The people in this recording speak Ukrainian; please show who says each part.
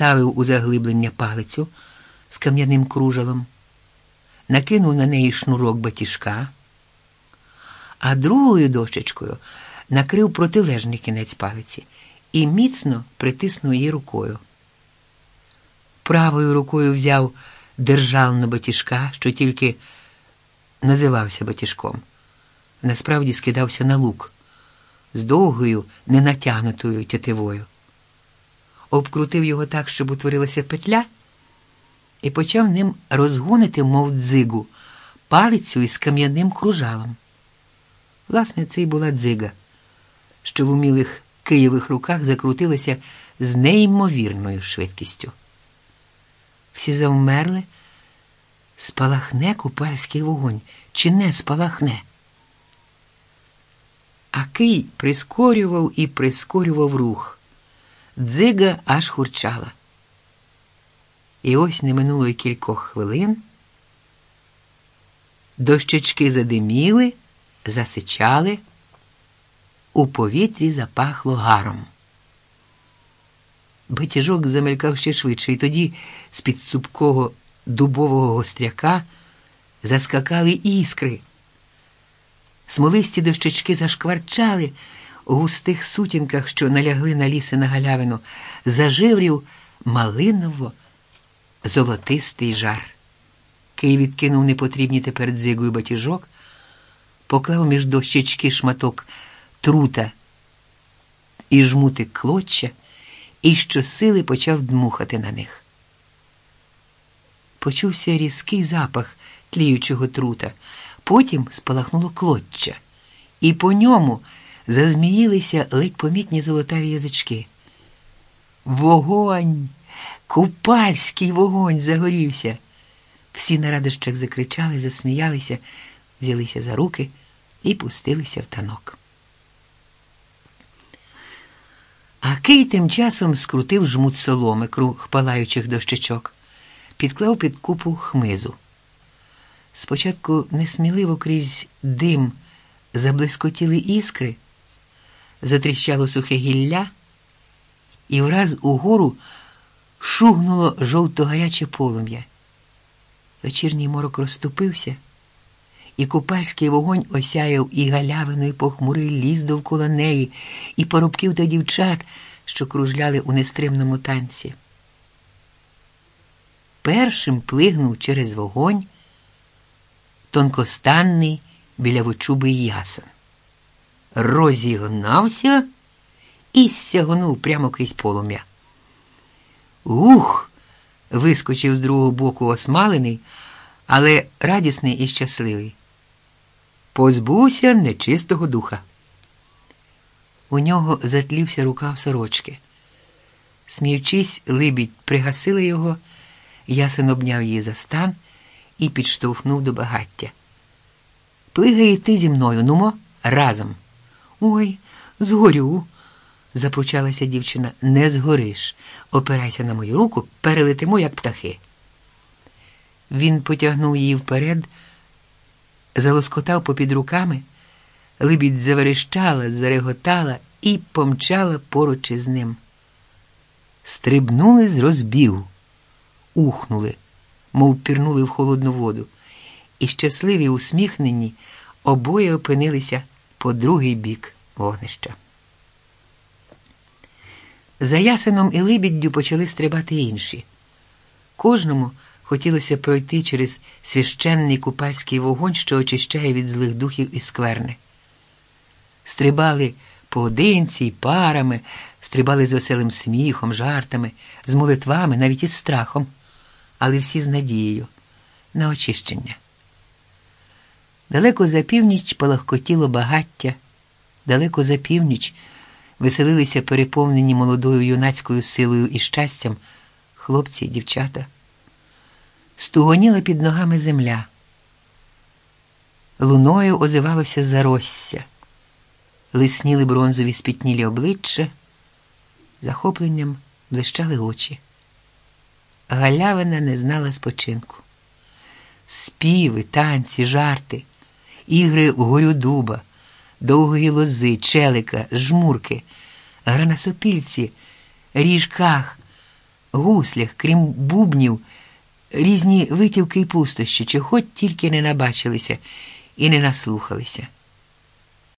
Speaker 1: вставив у заглиблення палицю з кам'яним кружалом, накинув на неї шнурок батіжка, а другою дощечкою накрив протилежний кінець палиці і міцно притиснув її рукою. Правою рукою взяв державну батіжка, що тільки називався батіжком. Насправді скидався на лук з довгою, ненатягнутою тятивою. Обкрутив його так, щоб утворилася петля, і почав ним розгонити, мов дзигу, палицю із кам'яним кружалом. Власне, це й була дзига, що в умілих києвих руках закрутилася з неймовірною швидкістю. Всі завмерли, спалахне купальський вогонь, чи не спалахне. А кий прискорював і прискорював рух. Дзига аж хурчала. І ось не минуло й кількох хвилин. Дощечки задиміли, засичали, у повітрі запахло гаром. Батіжок замелькав ще швидше, і тоді з-під цупкого дубового гостряка заскакали іскри. Смолисті дощечки зашкварчали у густих сутінках, що налягли на ліси на галявину, заживрів малиново золотистий жар. Кий відкинув непотрібні тепер дзигою батіжок, поклав між дощечки шматок трута і жмутик клоччя, і щосили почав дмухати на них. Почувся різкий запах тліючого трута, потім спалахнуло клоччя, і по ньому зазміїлися ледь помітні золотаві язички. Вогонь! Купальський вогонь загорівся. Всі на радощах закричали, засміялися, взялися за руки і пустилися в танок. А Кий тим часом скрутив жмут соломи круг палаючих дощечок, підклав під купу хмизу. Спочатку несміливо крізь дим заблискотіли іскри, затріщало сухе гілля, і враз угору шугнуло жовто-гаряче полум'я. Вечірній морок розступився, і купальський вогонь осяяв і галявину, і похмурий ліс довкола неї, і поробків та дівчат, що кружляли у нестримному танці. Першим плигнув через вогонь тонкостанний білявочубий ясен. Розігнався і сягнув прямо крізь полум'я. Ух! вискочив з другого боку осмалений, але радісний і щасливий. Позбувся нечистого духа. У нього затлівся рукав сорочки. Сміючись, либідь пригасила його, ясен обняв її за стан і підштовхнув до багаття. Плигай ти зі мною, нумо, разом. Ой, згорю запручалася дівчина. Не згориш. Опирайся на мою руку, перелетимо, як птахи. Він потягнув її вперед, залоскотав попід руками, либідь заверещала, зареготала і помчала поруч із ним. Стрибнули з розбігу, ухнули, мов пірнули в холодну воду, і щасливі усміхнені обоє опинилися по другий бік вогнища. За ясеном і либіддю почали стрибати інші. Кожному хотілося пройти через священний купальський вогонь, що очищає від злих духів і скверни. Стрибали поодинці й парами, стрибали з веселим сміхом, жартами, з молитвами, навіть із страхом, але всі з надією на очищення. Далеко за північ палахкотіло багаття, далеко за північ веселилися переповнені молодою юнацькою силою і щастям хлопці й дівчата. Стугоніла під ногами земля. Луною озивалося заросся, лисніли бронзові спітнілі обличчя, захопленням блищали очі. Галявина не знала спочинку. Співи, танці, жарти, ігри в горю дуба довгої лози, челика, жмурки, гра на сопільці, ріжках, гуслях, крім бубнів, різні витівки й пустощі, чи хоч тільки не набачилися і не наслухалися.